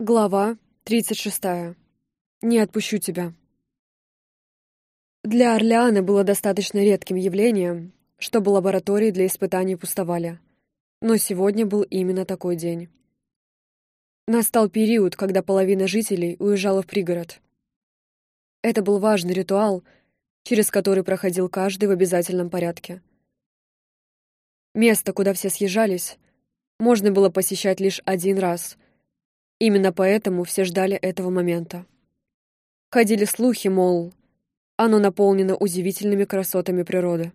Глава 36. Не отпущу тебя. Для Орлеана было достаточно редким явлением, чтобы лаборатории для испытаний пустовали. Но сегодня был именно такой день. Настал период, когда половина жителей уезжала в пригород. Это был важный ритуал, через который проходил каждый в обязательном порядке. Место, куда все съезжались, можно было посещать лишь один раз — Именно поэтому все ждали этого момента. Ходили слухи, мол, оно наполнено удивительными красотами природы.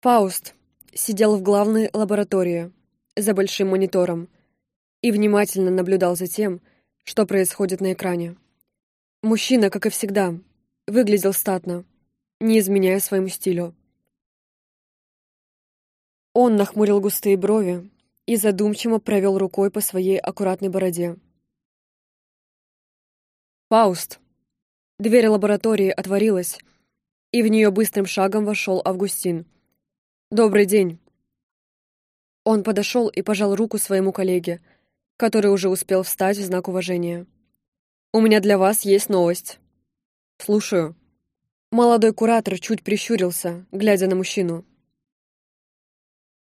Фауст сидел в главной лаборатории за большим монитором и внимательно наблюдал за тем, что происходит на экране. Мужчина, как и всегда, выглядел статно, не изменяя своему стилю. Он нахмурил густые брови и задумчиво провел рукой по своей аккуратной бороде. «Фауст!» Дверь лаборатории отворилась, и в нее быстрым шагом вошел Августин. «Добрый день!» Он подошел и пожал руку своему коллеге, который уже успел встать в знак уважения. «У меня для вас есть новость». «Слушаю». Молодой куратор чуть прищурился, глядя на мужчину.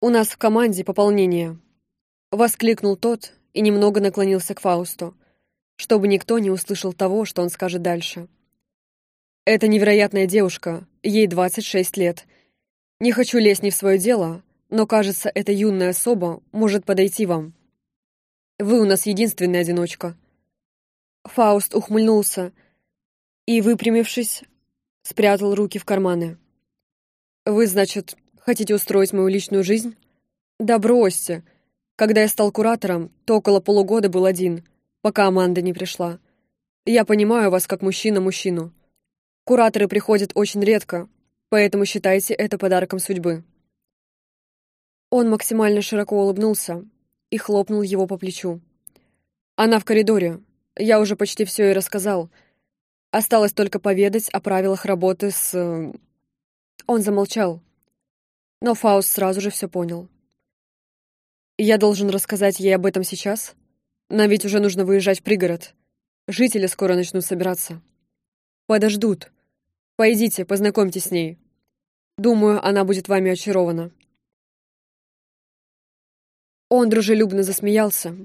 «У нас в команде пополнение. Воскликнул тот и немного наклонился к Фаусту, чтобы никто не услышал того, что он скажет дальше. «Это невероятная девушка, ей 26 лет. Не хочу лезть не в свое дело, но, кажется, эта юная особа может подойти вам. Вы у нас единственная одиночка». Фауст ухмыльнулся и, выпрямившись, спрятал руки в карманы. «Вы, значит, хотите устроить мою личную жизнь?» «Да бросьте!» Когда я стал куратором, то около полугода был один, пока Аманда не пришла. Я понимаю вас как мужчина-мужчину. Кураторы приходят очень редко, поэтому считайте это подарком судьбы». Он максимально широко улыбнулся и хлопнул его по плечу. «Она в коридоре. Я уже почти все и рассказал. Осталось только поведать о правилах работы с...» э, Он замолчал, но Фауст сразу же все понял. Я должен рассказать ей об этом сейчас? Нам ведь уже нужно выезжать в пригород. Жители скоро начнут собираться. Подождут. Пойдите, познакомьтесь с ней. Думаю, она будет вами очарована. Он дружелюбно засмеялся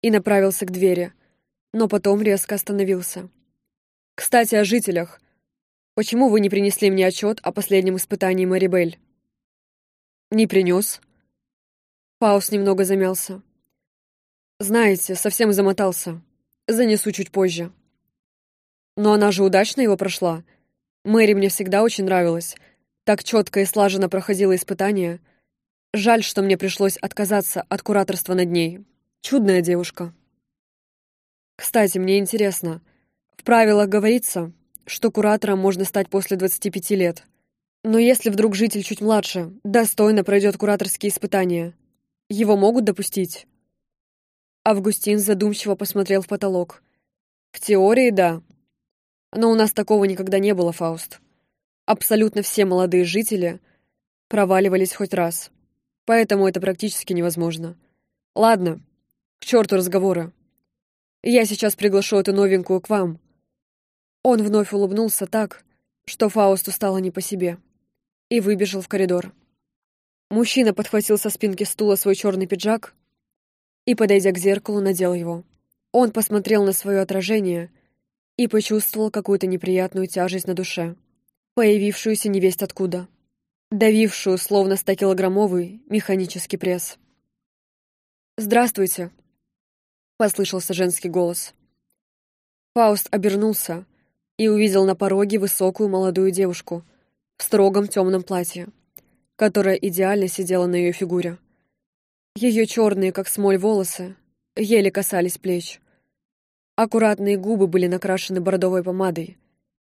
и направился к двери, но потом резко остановился. «Кстати, о жителях. Почему вы не принесли мне отчет о последнем испытании Марибель?» «Не принес», Паус немного замялся. «Знаете, совсем замотался. Занесу чуть позже». «Но она же удачно его прошла. Мэри мне всегда очень нравилась. Так четко и слаженно проходила испытания. Жаль, что мне пришлось отказаться от кураторства над ней. Чудная девушка». «Кстати, мне интересно. В правилах говорится, что куратором можно стать после 25 лет. Но если вдруг житель чуть младше, достойно пройдет кураторские испытания, его могут допустить?» Августин задумчиво посмотрел в потолок. «В теории, да. Но у нас такого никогда не было, Фауст. Абсолютно все молодые жители проваливались хоть раз. Поэтому это практически невозможно. Ладно, к черту разговоры. Я сейчас приглашу эту новенькую к вам». Он вновь улыбнулся так, что Фаусту стало не по себе, и выбежал в коридор. Мужчина подхватил со спинки стула свой черный пиджак и, подойдя к зеркалу, надел его. Он посмотрел на свое отражение и почувствовал какую-то неприятную тяжесть на душе, появившуюся невесть откуда, давившую, словно 100-килограммовый механический пресс. «Здравствуйте!» — послышался женский голос. Фауст обернулся и увидел на пороге высокую молодую девушку в строгом темном платье которая идеально сидела на ее фигуре. Ее черные, как смоль, волосы еле касались плеч. Аккуратные губы были накрашены бордовой помадой,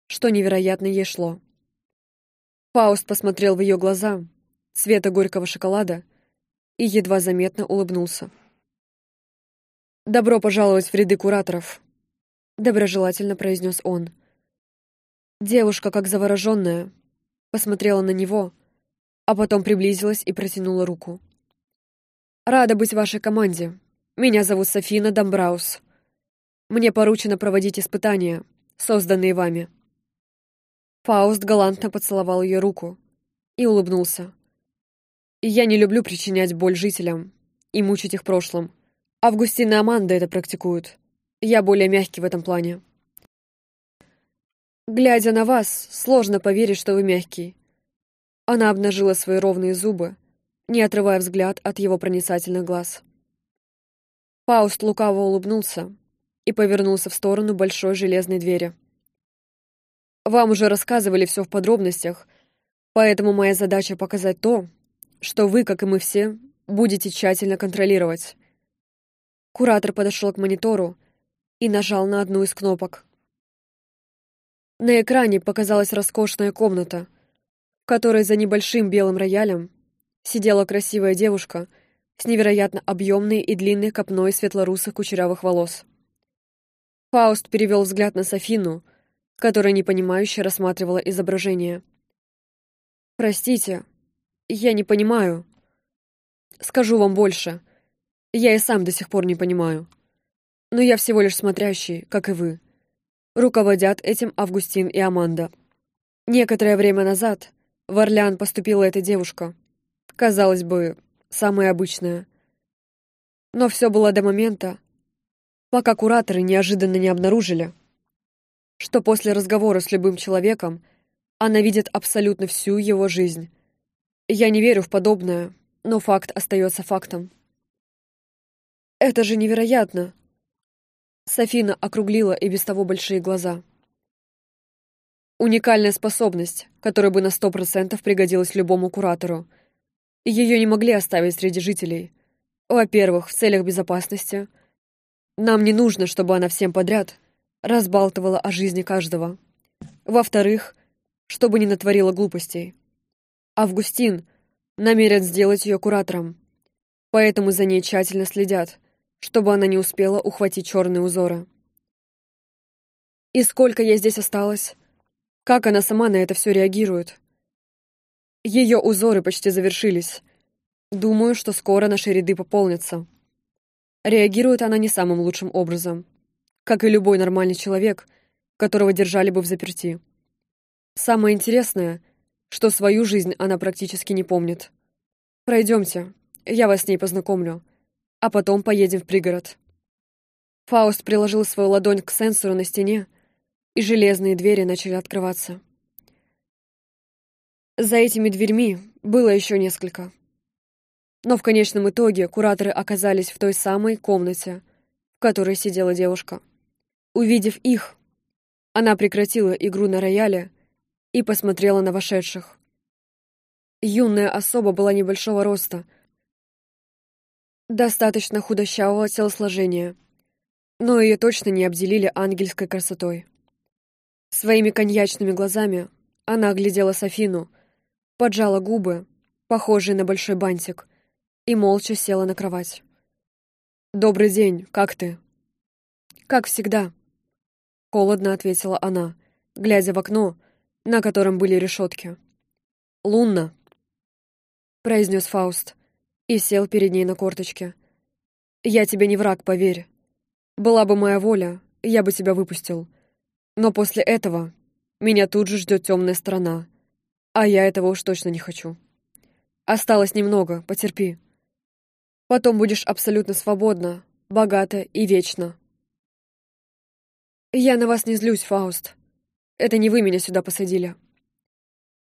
что невероятно ей шло. Фауст посмотрел в ее глаза, цвета горького шоколада, и едва заметно улыбнулся. «Добро пожаловать в ряды кураторов», — доброжелательно произнес он. Девушка, как завороженная, посмотрела на него, а потом приблизилась и протянула руку. «Рада быть в вашей команде. Меня зовут Софина Домбраус. Мне поручено проводить испытания, созданные вами». Фауст галантно поцеловал ее руку и улыбнулся. «Я не люблю причинять боль жителям и мучить их прошлым. Августина и Аманда это практикуют. Я более мягкий в этом плане». «Глядя на вас, сложно поверить, что вы мягкий». Она обнажила свои ровные зубы, не отрывая взгляд от его проницательных глаз. Фауст лукаво улыбнулся и повернулся в сторону большой железной двери. «Вам уже рассказывали все в подробностях, поэтому моя задача показать то, что вы, как и мы все, будете тщательно контролировать». Куратор подошел к монитору и нажал на одну из кнопок. На экране показалась роскошная комната, в которой за небольшим белым роялем сидела красивая девушка с невероятно объемной и длинной копной светлорусых кучерявых волос. Фауст перевел взгляд на Софину, которая непонимающе рассматривала изображение. «Простите, я не понимаю. Скажу вам больше. Я и сам до сих пор не понимаю. Но я всего лишь смотрящий, как и вы. Руководят этим Августин и Аманда. Некоторое время назад в Орлеан поступила эта девушка. Казалось бы, самая обычная. Но все было до момента, пока кураторы неожиданно не обнаружили, что после разговора с любым человеком она видит абсолютно всю его жизнь. Я не верю в подобное, но факт остается фактом. «Это же невероятно!» Софина округлила и без того большие глаза. Уникальная способность, которая бы на сто процентов пригодилась любому куратору — ее не могли оставить среди жителей. Во-первых, в целях безопасности. Нам не нужно, чтобы она всем подряд разбалтывала о жизни каждого. Во-вторых, чтобы не натворила глупостей. Августин намерен сделать ее куратором, поэтому за ней тщательно следят, чтобы она не успела ухватить черные узоры. И сколько ей здесь осталось? Как она сама на это все реагирует? Ее узоры почти завершились. Думаю, что скоро наши ряды пополнятся. Реагирует она не самым лучшим образом. Как и любой нормальный человек, которого держали бы в заперти. Самое интересное, что свою жизнь она практически не помнит. Пройдемте, я вас с ней познакомлю, а потом поедем в пригород. Фауст приложил свою ладонь к сенсору на стене, и железные двери начали открываться. За этими дверьми было еще несколько. Но в конечном итоге кураторы оказались в той самой комнате, в которой сидела девушка. Увидев их, она прекратила игру на рояле и посмотрела на вошедших. Юная особа была небольшого роста, достаточно худощавого телосложения, но ее точно не обделили ангельской красотой. Своими коньячными глазами она оглядела Софину — поджала губы, похожие на большой бантик, и молча села на кровать. «Добрый день, как ты?» «Как всегда», — холодно ответила она, глядя в окно, на котором были решетки. «Лунна», — произнес Фауст и сел перед ней на корточке. «Я тебе не враг, поверь. Была бы моя воля, я бы тебя выпустил. Но после этого меня тут же ждет темная сторона, а я этого уж точно не хочу. Осталось немного, потерпи. Потом будешь абсолютно свободна, богата и вечна. Я на вас не злюсь, Фауст. Это не вы меня сюда посадили.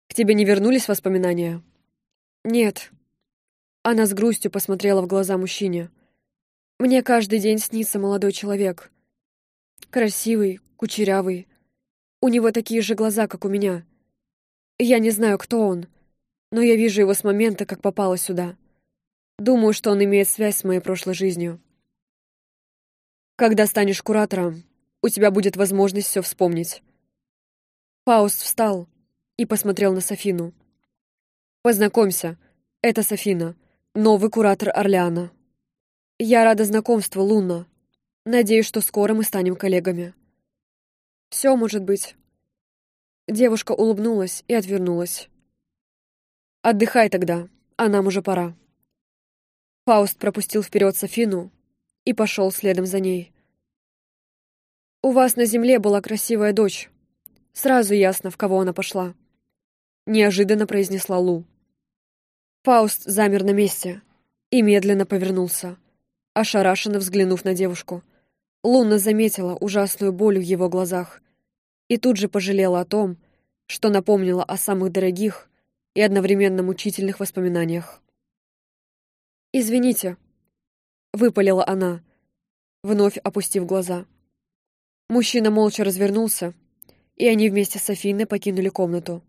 К тебе не вернулись воспоминания? Нет. Она с грустью посмотрела в глаза мужчине. Мне каждый день снится молодой человек. Красивый, кучерявый. У него такие же глаза, как у меня. Я не знаю, кто он, но я вижу его с момента, как попала сюда. Думаю, что он имеет связь с моей прошлой жизнью. Когда станешь куратором, у тебя будет возможность все вспомнить. Фауст встал и посмотрел на Софину. «Познакомься, это Софина, новый куратор Орлеана. Я рада знакомству, Луна. Надеюсь, что скоро мы станем коллегами». «Все может быть», Девушка улыбнулась и отвернулась. «Отдыхай тогда, а нам уже пора». Фауст пропустил вперед Софину и пошел следом за ней. «У вас на земле была красивая дочь. Сразу ясно, в кого она пошла», — неожиданно произнесла Лу. Фауст замер на месте и медленно повернулся, ошарашенно взглянув на девушку. Луна заметила ужасную боль в его глазах и тут же пожалела о том, что напомнила о самых дорогих и одновременно мучительных воспоминаниях. «Извините», — выпалила она, вновь опустив глаза. Мужчина молча развернулся, и они вместе с Афиной покинули комнату.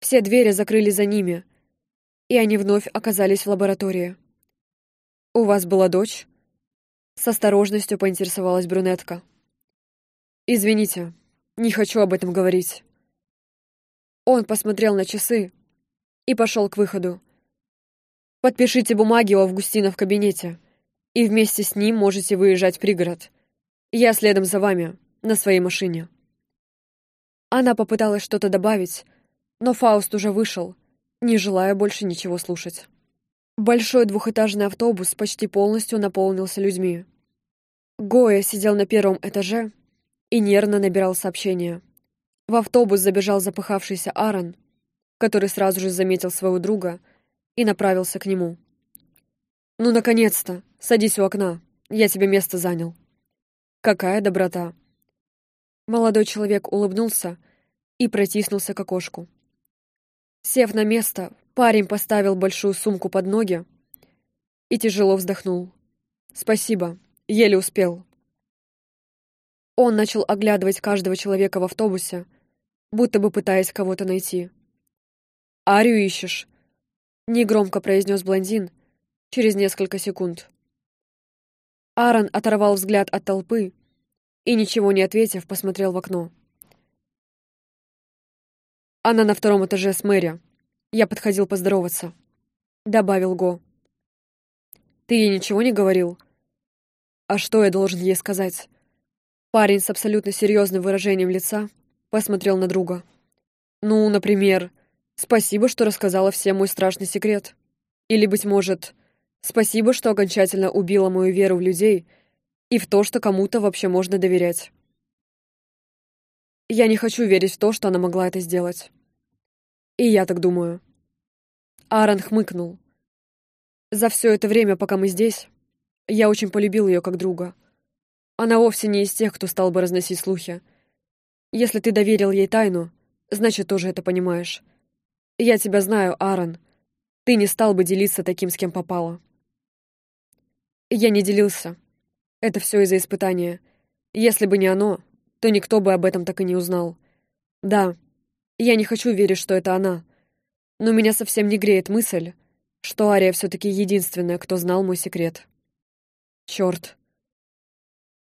Все двери закрыли за ними, и они вновь оказались в лаборатории. «У вас была дочь?» С осторожностью поинтересовалась брюнетка. «Извините, не хочу об этом говорить». Он посмотрел на часы и пошел к выходу. «Подпишите бумаги у Августина в кабинете, и вместе с ним можете выезжать в пригород. Я следом за вами, на своей машине». Она попыталась что-то добавить, но Фауст уже вышел, не желая больше ничего слушать. Большой двухэтажный автобус почти полностью наполнился людьми. Гоя сидел на первом этаже и нервно набирал сообщения. В автобус забежал запыхавшийся Аарон, который сразу же заметил своего друга и направился к нему. «Ну, наконец-то! Садись у окна. Я тебе место занял». «Какая доброта!» Молодой человек улыбнулся и протиснулся к окошку. Сев на место, парень поставил большую сумку под ноги и тяжело вздохнул. «Спасибо, еле успел». Он начал оглядывать каждого человека в автобусе, будто бы пытаясь кого-то найти. «Арию ищешь?» — негромко произнес блондин через несколько секунд. Аарон оторвал взгляд от толпы и, ничего не ответив, посмотрел в окно. «Она на втором этаже с Мэри. Я подходил поздороваться», — добавил Го. «Ты ей ничего не говорил?» «А что я должен ей сказать?» Парень с абсолютно серьезным выражением лица посмотрел на друга. «Ну, например, спасибо, что рассказала всем мой страшный секрет. Или, быть может, спасибо, что окончательно убила мою веру в людей и в то, что кому-то вообще можно доверять. Я не хочу верить в то, что она могла это сделать. И я так думаю». Аарон хмыкнул. «За все это время, пока мы здесь, я очень полюбил ее как друга. Она вовсе не из тех, кто стал бы разносить слухи. Если ты доверил ей тайну, значит, тоже это понимаешь. Я тебя знаю, Аарон. Ты не стал бы делиться таким, с кем попало. Я не делился. Это все из-за испытания. Если бы не оно, то никто бы об этом так и не узнал. Да, я не хочу верить, что это она. Но меня совсем не греет мысль, что Ария все-таки единственная, кто знал мой секрет. Черт.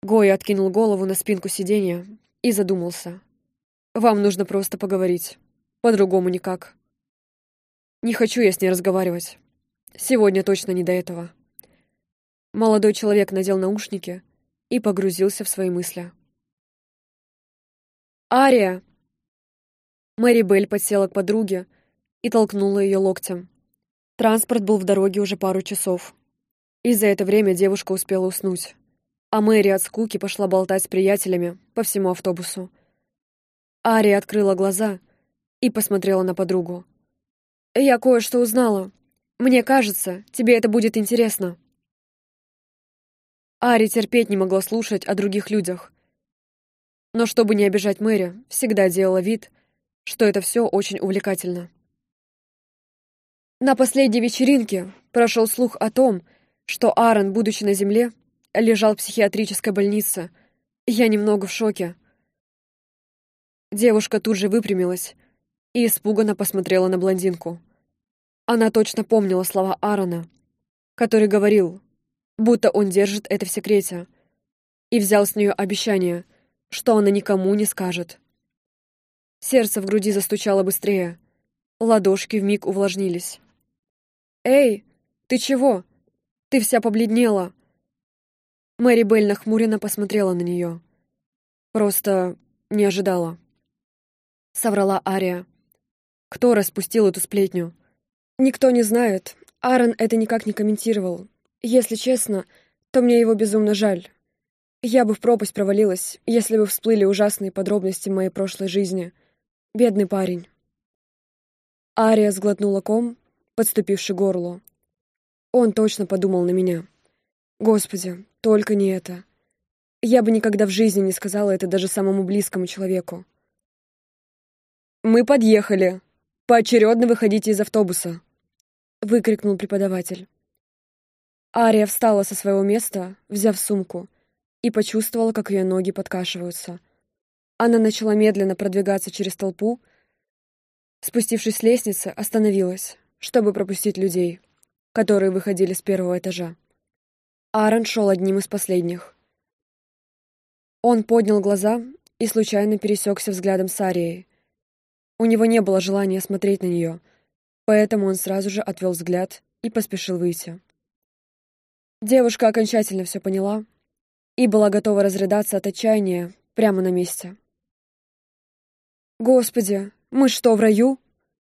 Гой откинул голову на спинку сиденья и задумался. «Вам нужно просто поговорить. По-другому никак. Не хочу я с ней разговаривать. Сегодня точно не до этого». Молодой человек надел наушники и погрузился в свои мысли. «Ария!» Мэри Белль подсела к подруге и толкнула ее локтем. Транспорт был в дороге уже пару часов. И за это время девушка успела уснуть а Мэри от скуки пошла болтать с приятелями по всему автобусу. Ария открыла глаза и посмотрела на подругу. «Я кое-что узнала. Мне кажется, тебе это будет интересно». Ари терпеть не могла слушать о других людях. Но чтобы не обижать Мэри, всегда делала вид, что это все очень увлекательно. На последней вечеринке прошел слух о том, что Аарон, будучи на земле, лежал в психиатрической больнице. Я немного в шоке. Девушка тут же выпрямилась и испуганно посмотрела на блондинку. Она точно помнила слова Аарона, который говорил, будто он держит это в секрете, и взял с нее обещание, что она никому не скажет. Сердце в груди застучало быстрее, ладошки вмиг увлажнились. «Эй, ты чего? Ты вся побледнела!» Мэри Белль нахмуренно посмотрела на нее. «Просто не ожидала», — соврала Ария. «Кто распустил эту сплетню?» «Никто не знает. Аарон это никак не комментировал. Если честно, то мне его безумно жаль. Я бы в пропасть провалилась, если бы всплыли ужасные подробности моей прошлой жизни. Бедный парень. Ария сглотнула ком, подступивший к горлу. Он точно подумал на меня. Господи, только не это. Я бы никогда в жизни не сказала это даже самому близкому человеку. «Мы подъехали. Поочередно выходите из автобуса», — выкрикнул преподаватель. Ария встала со своего места, взяв сумку, и почувствовала, как ее ноги подкашиваются. Она начала медленно продвигаться через толпу, спустившись с лестницы, остановилась, чтобы пропустить людей, которые выходили с первого этажа. Аарон шел одним из последних. Он поднял глаза и случайно пересекся взглядом с Арией. У него не было желания смотреть на нее, поэтому он сразу же отвел взгляд и поспешил выйти. Девушка окончательно все поняла и была готова разрыдаться от отчаяния прямо на месте. «Господи, мы что, в раю?»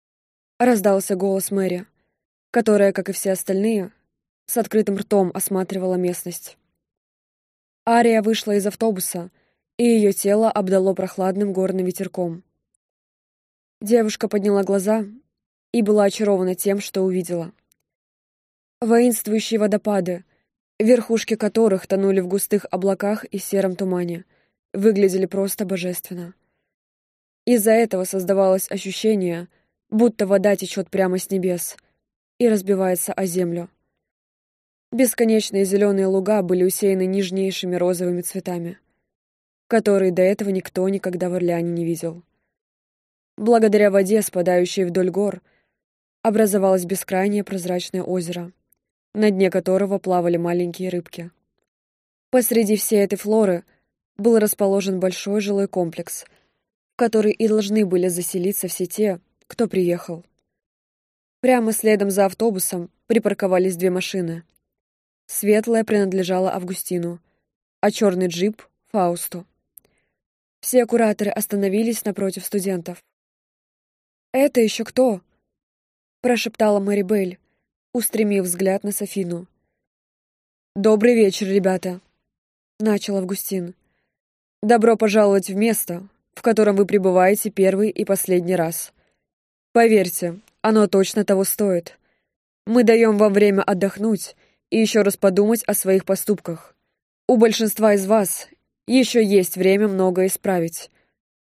— раздался голос Мэри, которая, как и все остальные, с открытым ртом осматривала местность. Ария вышла из автобуса, и ее тело обдало прохладным горным ветерком. Девушка подняла глаза и была очарована тем, что увидела. Воинствующие водопады, верхушки которых тонули в густых облаках и сером тумане, выглядели просто божественно. Из-за этого создавалось ощущение, будто вода течет прямо с небес и разбивается о землю. Бесконечные зеленые луга были усеяны нежнейшими розовыми цветами, которые до этого никто никогда в Орлеане не видел. Благодаря воде, спадающей вдоль гор, образовалось бескрайнее прозрачное озеро — на дне которого плавали маленькие рыбки. Посреди всей этой флоры был расположен большой жилой комплекс, в который и должны были заселиться все те, кто приехал. Прямо следом за автобусом припарковались две машины. Светлая принадлежала Августину, а черный джип — Фаусту. Все кураторы остановились напротив студентов. «Это еще кто?» — прошептала Мэри Белль, устремив взгляд на Софину. «Добрый вечер, ребята», — начал Августин. «Добро пожаловать в место, в котором вы пребываете первый и последний раз. Поверьте, оно точно того стоит. Мы даем вам время отдохнуть и еще раз подумать о своих поступках. У большинства из вас еще есть время многое исправить.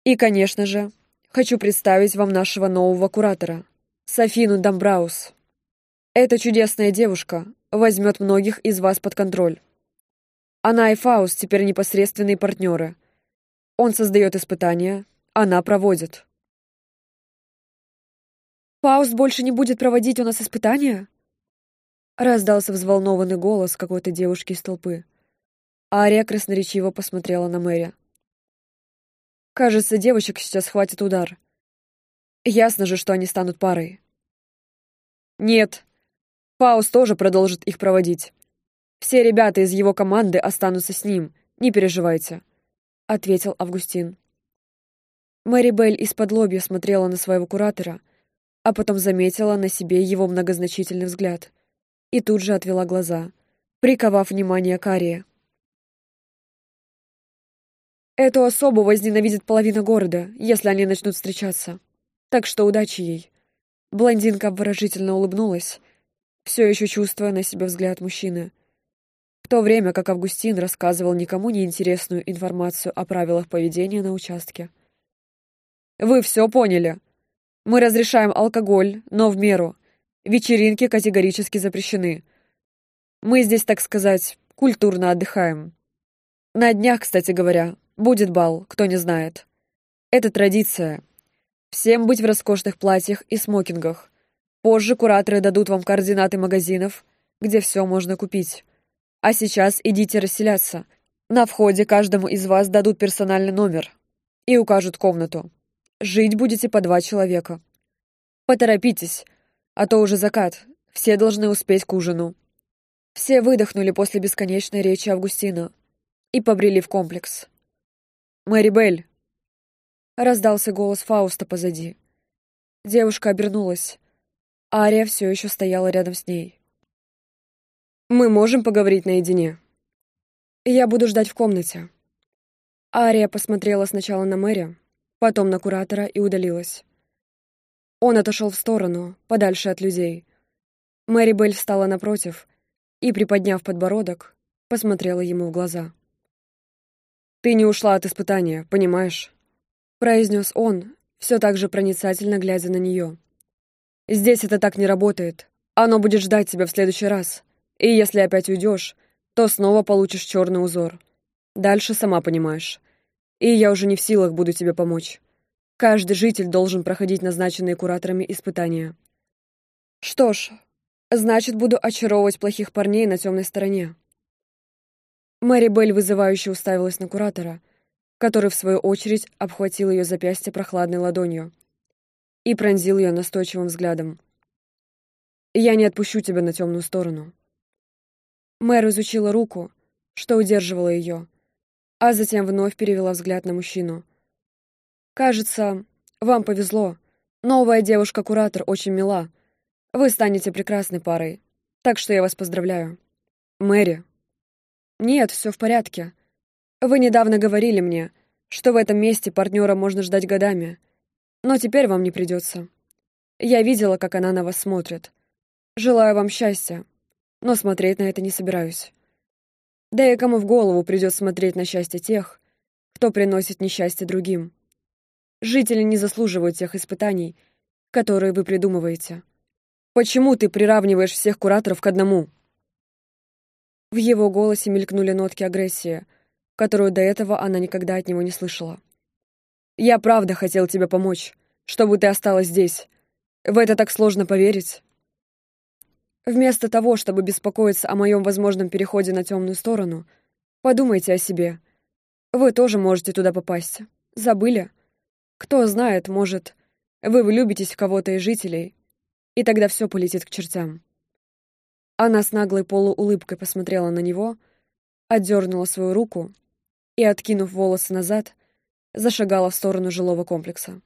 И, конечно же, хочу представить вам нашего нового куратора, Софину Дамбраус. Эта чудесная девушка возьмет многих из вас под контроль. Она и Фауст теперь непосредственные партнеры. Он создает испытания, она проводит. «Фауст больше не будет проводить у нас испытания?» Раздался взволнованный голос какой-то девушки из толпы. Ария красноречиво посмотрела на Мэри. «Кажется, девочек сейчас хватит удар. Ясно же, что они станут парой». «Нет», Фаус тоже продолжит их проводить. Все ребята из его команды останутся с ним, не переживайте», — ответил Августин. Мэри Белль из-под лобья смотрела на своего куратора, а потом заметила на себе его многозначительный взгляд и тут же отвела глаза, приковав внимание Кария. Эту особу возненавидит половина города, если они начнут встречаться. Так что удачи ей. Блондинка обворожительно улыбнулась все еще чувствуя на себе взгляд мужчины. В то время как Августин рассказывал никому не интересную информацию о правилах поведения на участке. «Вы все поняли. Мы разрешаем алкоголь, но в меру. Вечеринки категорически запрещены. Мы здесь, так сказать, культурно отдыхаем. На днях, кстати говоря, будет бал, кто не знает. Это традиция. Всем быть в роскошных платьях и смокингах. Позже кураторы дадут вам координаты магазинов, где все можно купить. А сейчас идите расселяться. На входе каждому из вас дадут персональный номер и укажут комнату. Жить будете по два человека. Поторопитесь, а то уже закат, все должны успеть к ужину. Все выдохнули после бесконечной речи Августина и побрели в комплекс. «Мэри Белль!» Раздался голос Фауста позади. Девушка обернулась. Ария все еще стояла рядом с ней. «Мы можем поговорить наедине?» Я буду ждать в комнате». Ария посмотрела сначала на Мэри, потом на куратора и удалилась. Он отошел в сторону, подальше от людей. Мэри Белль встала напротив и, приподняв подбородок, посмотрела ему в глаза. «Ты не ушла от испытания, понимаешь?» произнес он, все так же проницательно глядя на нее. «Здесь это так не работает. Оно будет ждать тебя в следующий раз. И если опять уйдешь, то снова получишь черный узор. Дальше сама понимаешь. И я уже не в силах буду тебе помочь. Каждый житель должен проходить назначенные кураторами испытания. Что ж, значит, буду очаровывать плохих парней на темной стороне. Мэри Белль вызывающе уставилась на куратора, который, в свою очередь, обхватил ее запястье прохладной ладонью и пронзил ее настойчивым взглядом. «Я не отпущу тебя на темную сторону». Мэр изучила руку, что удерживала ее, а затем вновь перевела взгляд на мужчину. «Кажется, вам повезло. Новая девушка-куратор очень мила. Вы станете прекрасной парой, так что я вас поздравляю. Мэри». «Нет, все в порядке. Вы недавно говорили мне, что в этом месте партнера можно ждать годами, но теперь вам не придется. Я видела, как она на вас смотрит. Желаю вам счастья, но смотреть на это не собираюсь». Да и кому в голову придет смотреть на счастье тех, кто приносит несчастье другим. Жители не заслуживают тех испытаний, которые вы придумываете. Почему ты приравниваешь всех кураторов к одному? В его голосе мелькнули нотки агрессии, которую до этого она никогда от него не слышала. «Я правда хотел тебе помочь, чтобы ты осталась здесь. В это так сложно поверить». Вместо того, чтобы беспокоиться о моем возможном переходе на темную сторону, подумайте о себе. Вы тоже можете туда попасть. Забыли? Кто знает, может, вы влюбитесь в кого-то из жителей, и тогда все полетит к чертям. Она с наглой полуулыбкой посмотрела на него, отдернула свою руку и, откинув волосы назад, зашагала в сторону жилого комплекса.